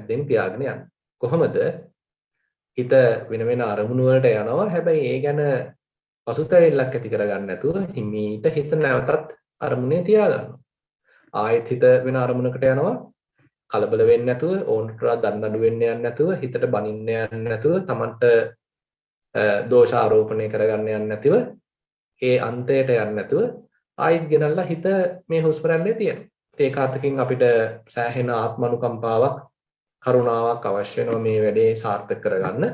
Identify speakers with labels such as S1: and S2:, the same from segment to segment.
S1: මැද්දෙන් තියාගෙන යන්නේ. කොහොමද? හිත වෙන වෙන අරමුණු වලට යනවා. හැබැයි ඒ ගැන පසුතැවිල්ලක් ඇති කරගන්න නැතුව හිමීට හිත නැවතත් අරමුණේ තියාගන්නවා. ආයෙත් හිත වෙන අරමුණකට යනවා. කලබල වෙන්නේ නැතුව ඕනට දන්න අඩු වෙන්න යන්නේ නැතුව හිතට බනින්න යන්නේ නැතුව Tamanට දෝෂ ආරෝපණය කරගන්න යන්නේ නැතිව ඒ අන්තයට යන්නේ නැතුව ආයෙත් ගෙනල්ලා හිත මේ හුස්ම රැල්ලේ තියෙනවා. ඒක අතකින් අපිට සෑහෙන ආත්මනුකම්පාවක් කරුණාවක් අවශ්‍ය වෙනවා මේ වැඩේ සාර්ථක කරගන්න.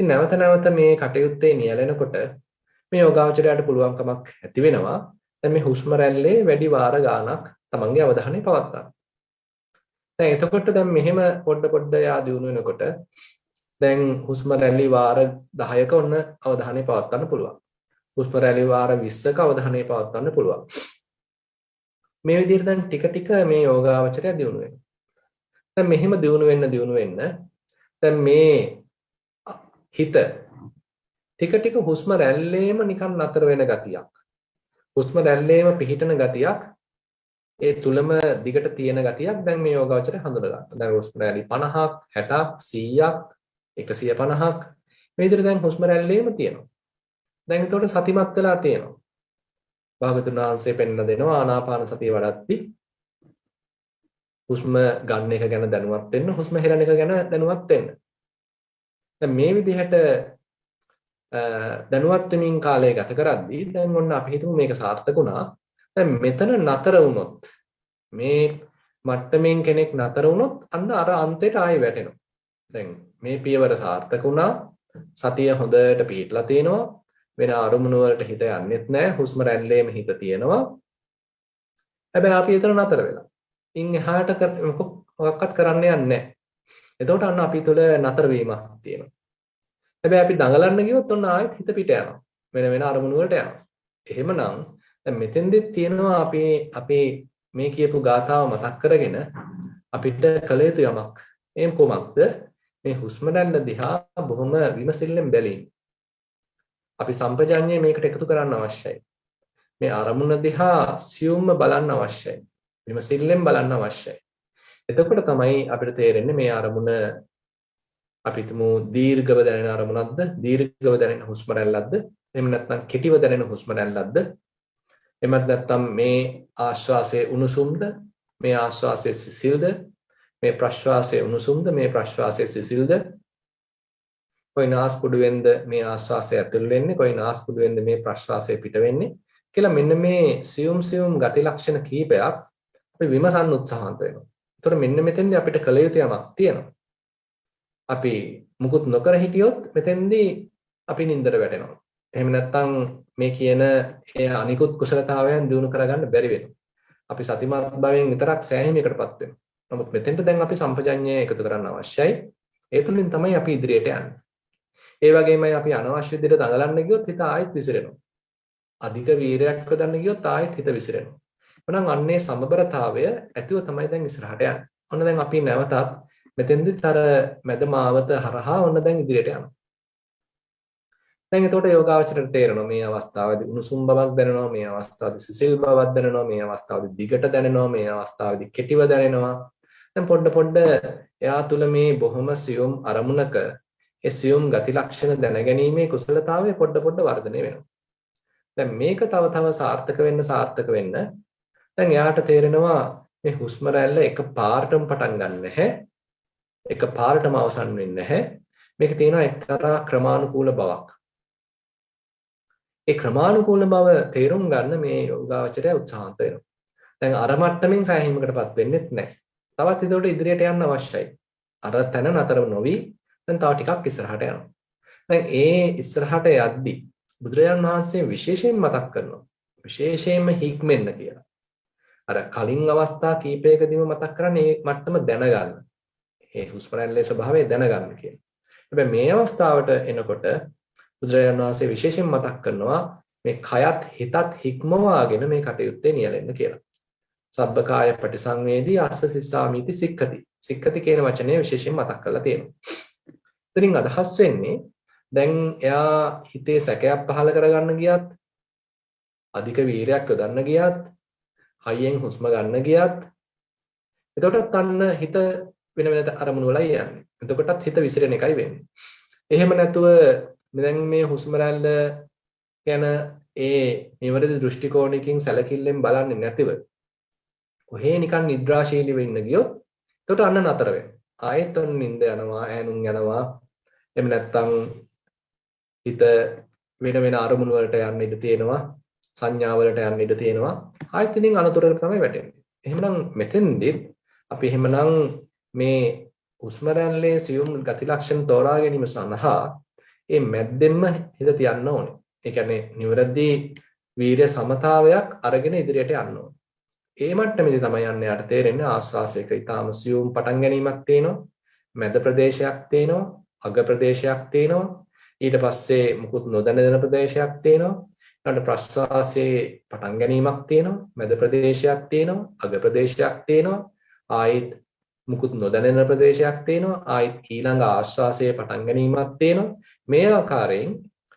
S1: ඉතින් නැවත නැවත මේ කටයුත්තේ නියැලෙනකොට මේ යෝගාවචරයට පුළුවන්කමක් ඇති වෙනවා. දැන් මේ හුස්ම රැල්ලේ වැඩි වාර ගාණක් තමන්ගේ අවධානය පවත්වා දැන් එතකොට දැන් මෙහෙම පොඩ පොඩ යා දිනු වෙනකොට දැන් හුස්ම රැලි වාර 10ක ඔන්න අවධානය පවත්වන්න පුළුවන්. හුස්ම රැලි වාර 20ක අවධානය පවත්වන්න පුළුවන්. මේ විදිහට දැන් ටික ටික මේ යෝගාවචරය දිනු වෙනවා. දැන් මෙහෙම දිනු වෙන්න දිනු වෙන්න දැන් මේ හිත ටික ටික හුස්ම රැල්ලේම නිකන් නතර වෙන ගතියක්. හුස්ම රැල්ලේම පිහිටන ගතියක් ඒ තුලම දිගට තියෙන ගතියක් දැන් මේ යෝගාවචරය හඳුනා ගන්න. දැන් හුස්ම රැලි 50ක් 60ක් 100ක් 150ක් මේ විදිහට දැන් හුස්ම රැල්ලේම තියෙනවා. දැන් එතකොට සතිමත් වෙලා තියෙනවා. භාගතුන් වහන්සේ පෙන්වන දෙනවා ආනාපාන සතිය වඩද්දි හුස්ම ගන්න එක ගැන දැනුවත් වෙන්න හුස්ම හෙලන එක ගැන දැනුවත් වෙන්න. දැන් මේ විදිහට දැනුවත් වෙමින් කාලය ගත කරද්දී දැන් ඔන්න අපි හිතමු මේක සාර්ථක වුණා. දැන් මෙතන නතර වුණොත් මේ මට්ටමින් කෙනෙක් නතර වුණොත් අන්න අර අන්තයට ආයෙ වැටෙනවා. දැන් මේ පියවර සාර්ථක වුණා. සතිය හොඳට පිහිටලා තිනවා. වෙන අරමුණු වලට හිත යන්නෙත් නැහැ. හුස්ම රැල්ලේම හිත තියෙනවා. හැබැයි අපි එතන නතර වෙලා. ඉන් එහාට මොකක්වත් කරන්න යන්නේ නැහැ. එතකොට අන්න අපි තුළ නතර වීමක් තියෙනවා. හැබැයි අපි දඟලන්න ගියොත් ඔන්න ආයෙත් හිත පිට යනවා. වෙන වෙන අරමුණු වලට යනවා. එහෙමනම් දැන් මෙතෙන්දෙත් තියෙනවා අපි අපේ මේ කියපු ගාථාව මතක් කරගෙන අපිට කළ යුතු යමක්. එම් කොමක්ද? මේ හුස්ම රැල්ල දිහා බොහොම විමසිල්ලෙන් බැලීම. අපි සම්පජඤ්ඤය මේකට එකතු කරන්න අවශ්‍යයි. මේ අරමුණ දිහා සියුම්ම බලන්න අවශ්‍යයි. විමසිල්ලෙන් බලන්න අවශ්‍යයි. එතකොට තමයි අපිට තේරෙන්නේ මේ අරමුණ අපි හිතමු දීර්ඝව දැනෙන අරමුණක්ද දීර්ඝව දැනෙන හුස්ම රැල්ලක්ද එහෙම නැත්නම් කෙටිව දැනෙන හුස්ම රැල්ලක්ද? එමත් නැත්නම් මේ ආශ්වාසයේ උණුසුම්ද මේ ආශ්වාසයේ සිසිල්ද මේ ප්‍රශ්වාසයේ උණුසුම්ද මේ ප්‍රශ්වාසයේ සිසිල්ද? කොයි නාස්පුඩුවෙන්ද මේ ආශ්වාසය ඇතුල් වෙන්නේ? කොයි නාස්පුඩුවෙන්ද මේ ප්‍රශ්වාසය පිට වෙන්නේ? කියලා මෙන්න මේ සියුම් සියුම් ගති ලක්ෂණ කීපයක් අපි විමසන්න උත්සාහන්ත වෙනවා. ඒතර මෙන්න මෙතෙන්දී අපිට කළ යුතු යමක් තියෙනවා. අපි මුකුත් නොකර හිටියොත් මෙතෙන්දී අපි නින්දට වැටෙනවා. එහෙම නැත්නම් මේ කියන ඒ අනිකුත් කුසලතාවයන් දිනු කරගන්න බැරි වෙනවා. අපි සතිමත් භාවයෙන් විතරක් සෑහීමකටපත් වෙනවා. නමුත් මෙතෙන්ට දැන් අපි සම්පජඤ්ඤය එකතු කරන්න අවශ්‍යයි. ඒ තුලින් තමයි අපි ඉදිරියට යන්නේ. ඒ වගේමයි අපි අනවශ්‍ය විදිහට දඟලන්න ගියොත් හිත ආයෙත් විසිරෙනවා. අධික වීරයක් යොදන්න ගියොත් ආයෙත් හිත විසිරෙනවා. එහෙනම් අන්නේ සමබරතාවය ඇතිව තමයි දැන් ඉස්සරහට යන්නේ. ඔන්න දැන් අපි නැවතත් මෙතෙන්දිත් අර මැද මාවත හරහා ඔන්න දැන් ඉදිරියට යනවා. දැන් එතකොට යෝගාවචරයට තේරෙනවා මේ අවස්ථාවේදී උණුසුම් බවක් දැනෙනවා මේ අවස්ථාවේදී සිසිල් බවක් දැනෙනවා මේ අවස්ථාවේදී දිගට දැනෙනවා මේ අවස්ථාවේදී කෙටිව දැනෙනවා දැන් පොඩ පොඩ එයා තුල මේ බොහොම සියුම් අරමුණක ඒ සියුම් ගති ලක්ෂණ දැනගැනීමේ කුසලතාවය පොඩ පොඩ වර්ධනය වෙනවා දැන් මේක තව තව සාර්ථක වෙන්න සාර්ථක වෙන්න දැන් එයාට තේරෙනවා මේ හුස්ම රැල්ල එක පාරටම පටන් ගන්න නැහැ එක පාරටම අවසන් වෙන්නේ නැහැ මේක තියෙනවා එක්තරා ක්‍රමානුකූල බවක් ඒ ක්‍රමානුකූල බව තේරුම් ගන්න මේ යෝගාවචරය උත්සාහන්ත වෙනවා. දැන් අර මට්ටමින් සෑහීමකටපත් වෙන්නෙත් නැහැ. තවත් ඒකට ඉදිරියට යන්න අවශ්‍යයි. අර තැන නතර නොවි දැන් තව ටිකක් ඉස්සරහට යනවා. දැන් ඒ ඉස්සරහට යද්දි බුදුරජාණන් වහන්සේ විශේෂයෙන් මතක් කරනවා. විශේෂයෙන්ම හික්මෙන්න කියලා. අර කලින් අවස්ථා කීපයකදීම මතක් කරන්නේ මේ මට්ටම දැනගන්න. ඒ හුස්ම රැල්ලේ ස්වභාවය දැනගන්න කියලා. හැබැයි මේ අවස්ථාවට එනකොට බුදුරජාණන් වහන්සේ විශේෂයෙන් මතක් කරනවා මේ කයත් හිතත් හික්මවාගෙන මේ කටයුත්තේ නියැලෙන්න කියලා. සබ්බකාය පටිසංවේදී අස්ස සිස්සාමිති සික්ඛති. සික්ඛති කියන වචනය විශේෂයෙන් මතක් කරලා තියෙනවා. එතනින් අදහස් වෙන්නේ දැන් එයා හිතේ සැකයක් පහළ කරගන්න ගියත් අධික වීරයක් යොදන්න ගියත් හයියෙන් හුස්ම ගන්න ගියත් එතකොටත් අන්න හිත වෙන වෙන අරමුණු වලයි යන්නේ. එතකොටත් හිත විසිරෙන එකයි වෙන්නේ. එහෙම නැතුව දැන් මේ හුස්ම රැල්ල ගැන ඒ නිවැරදි දෘෂ්ටි කෝණයකින් සැලකිල්ලෙන් බලන්නේ නැතිව කොහේ නිකන් නිද්‍රාශීලීව ඉන්න ගියොත් එතකොට අන්න නතර වෙනවා. ආයෙත් ඔන්න නිින්ද යනවා, ඈනුම් යනවා. එහෙම නැත්නම් හිත වෙන වෙන අරමුණු වලට යන්න ඉඩ තියෙනවා. සංඥා වලට යන්න ඉඩ තියෙනවා. ආයෙත් ඉතින් අනතුරට තමයි වැටෙන්නේ. එහෙමනම් මෙතෙන්දිත් අපි එහෙමනම් මේ හුස්ම රැල්ලේ සියුම් ගති ලක්ෂණ තෝරා ගැනීම සඳහා මේ මැද්දෙන්ම හිත තියන්න ඕනේ. ඒ කියන්නේ නිවැරදි වීර්ය සමතාවයක් අරගෙන ඉදිරියට යන්න ඕනේ. ඒ මට්ටමේදී තමයි යන්න යාට තේරෙන්නේ ආස්වාසයක ඊටාම සියුම් පටන් ගැනීමක් තියෙනවා. මැද ප්‍රදේශයක් තියෙනවා. අග ප්‍රදේශයක් තියෙනවා. ඊට පස්සේ මුකුත් නොදැනෙන ප්‍රදේශයක් තියෙනවා. ඊට ප්‍රස්වාසයේ පටන් ගැනීමක් තියෙනවා. මැද ප්‍රදේශයක් තියෙනවා. අග ප්‍රදේශයක් තියෙනවා. ආයිත් මුකුත් නොදැනෙන ප්‍රදේශයක් තියෙනවා. ආයිත් ඊළඟ ආශ්වාසයේ පටන් ගැනීමක් තියෙනවා. මේ ආකාරයෙන්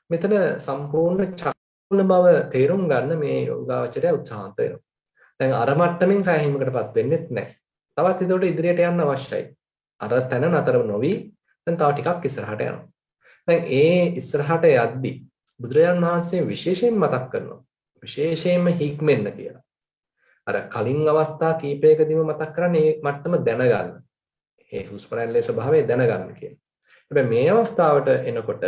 S1: මෙතන සම්පූර්ණ චක්කුණ බව තේරුම් ගන්න මේ යෝගාවචරය උත්සාහන්ත වෙනවා. දැන් අර මට්ටමින් සෑහීමකටපත් වෙන්නෙත් නැහැ. තවත් ඒකට ඉදිරියට යන්න අවශ්‍යයි. අර තැන නතර නොවි දැන් තව ටිකක් ඉස්සරහට යනවා. දැන් ඒ ඉස්සරහට යද්දී බුදුරජාන් වහන්සේ විශේෂයෙන් මතක් කරනවා. විශේෂයෙන්ම හික්මෙන්න කියලා. අර කලින් අවස්ථා කීපයකදීම මතක් කරන්නේ මේ මට්ටම දැනගන්න. ඒ හුස්ම රැල්ලේ ස්වභාවය දැනගන්න කියලා. හැබැයි මේ අවස්ථාවට එනකොට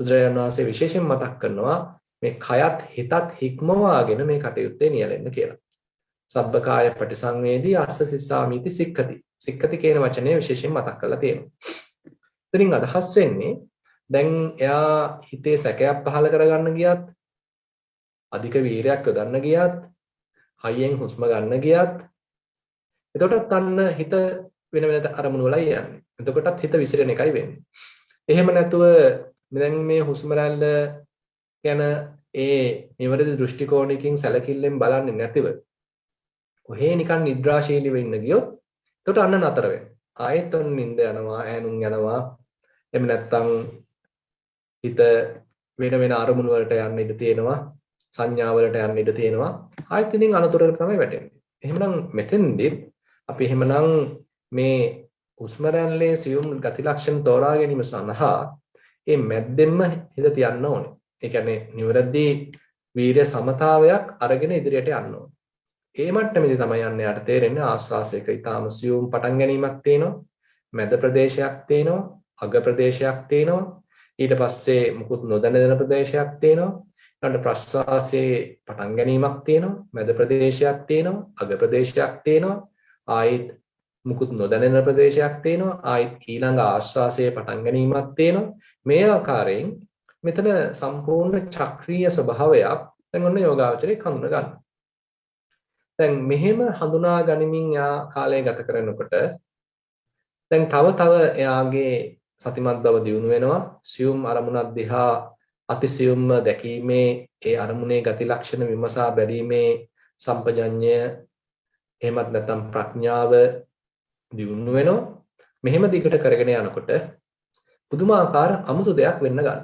S1: බුදුරජාණන් වහන්සේ විශේෂයෙන් මතක් කරනවා මේ කයත් හිතත් හික්මවාගෙන මේ කටයුත්තේ නියැලෙන්න කියලා. සබ්බකාය පටිසංවේදී අස්ස සිස්සාමීති සික්ඛති. සික්ඛති කියන වචනය විශේෂයෙන් මතක් කරලා තියෙනවා. ඉතින් අදහස් වෙන්නේ දැන් එයා හිතේ සැකයක් පහළ කරගන්න ගියත් අධික වීරයක් යොදන්න ගියත් හයියෙන් හුස්ම ගන්න ගියත් එතකොටත් අන්න හිත වෙන වෙන අරමුණු වලයි යන්නේ. එතකොටත් හිත විසිරෙන එකයි වෙන්නේ. එහෙම නැතුව දැන් මේ හුස්ම රැල්ල ගැන ඒ නිවැරදි දෘෂ්ටි කෝණයකින් සැලකිල්ලෙන් බලන්නේ නැතිව කොහේ නිකන් නිද්‍රාශීලීව ඉන්න ගියොත් එතකොට අන්න නතර වෙනවා. ආයෙත් ඔන්න නිින්ද යනවා, ඈනුම් යනවා. එහෙම නැත්නම් හිත වෙන වෙන අරමුණු වලට යන්න ඉඩ තියෙනවා. සංඥා වලට යන්න ඉඩ තියෙනවා. ආයෙත් ඉතින් අනතුරකට තමයි වැටෙන්නේ. එහෙමනම් මෙතෙන්දිත් අපි එහෙමනම් මේ හුස්ම රැල්ලේ සියුම් ගති ලක්ෂණ තෝරා ගැනීම සඳහා මේ මැද්දෙන්ම හිත තියන්න ඕනේ. ඒ කියන්නේ නිවැරදි වීර්ය සමතාවයක් අරගෙන ඉදිරියට යන්න ඕනේ. ඒ මට්ටමේදී තමයි යන්න යාට තේරෙන්නේ ආස්වාසයක ඊටාම සියුම් පටන් ගැනීමක් තියෙනවා. මැද ප්‍රදේශයක් තියෙනවා. අග ප්‍රදේශයක් තියෙනවා. ඊට පස්සේ මුකුත් නොදැනෙන ප්‍රදේශයක් තියෙනවා. ඊළඟ ප්‍රස්වාසයේ පටන් ගැනීමක් තියෙනවා. මැද ප්‍රදේශයක් තියෙනවා. අග ප්‍රදේශයක් තියෙනවා. ආයිත් මුකුත් නොදැනෙන ප්‍රදේශයක් තියෙනවා. ආයිත් ඊළඟ ආශ්වාසයේ පටන් ගැනීමක් තියෙනවා. මේ ආකාරයෙන් මෙතන සම්පූර්ණ චක්‍රීය ස්වභාවයක් දැන් ඔන්න යෝගාවචරයේ හඳුන ගන්න. දැන් මෙහෙම හඳුනා ගනිමින් යා කාලය ගත කරනකොට දැන් තව තව එයාගේ සතිමත් බව දියුණු වෙනවා. සියුම් අරමුණක් දිහා අතිසියුම්ම දැකීමේ ඒ අරමුණේ ගති ලක්ෂණ විමසා බැලීමේ සම්පජඤ්ඤය එහෙමත් නැත්නම් ප්‍රඥාව දියුණු වෙනවා. මෙහෙම දිගට කරගෙන යනකොට පුදුමාකාර අමුතු දෙයක් වෙන්න ගන්නවා.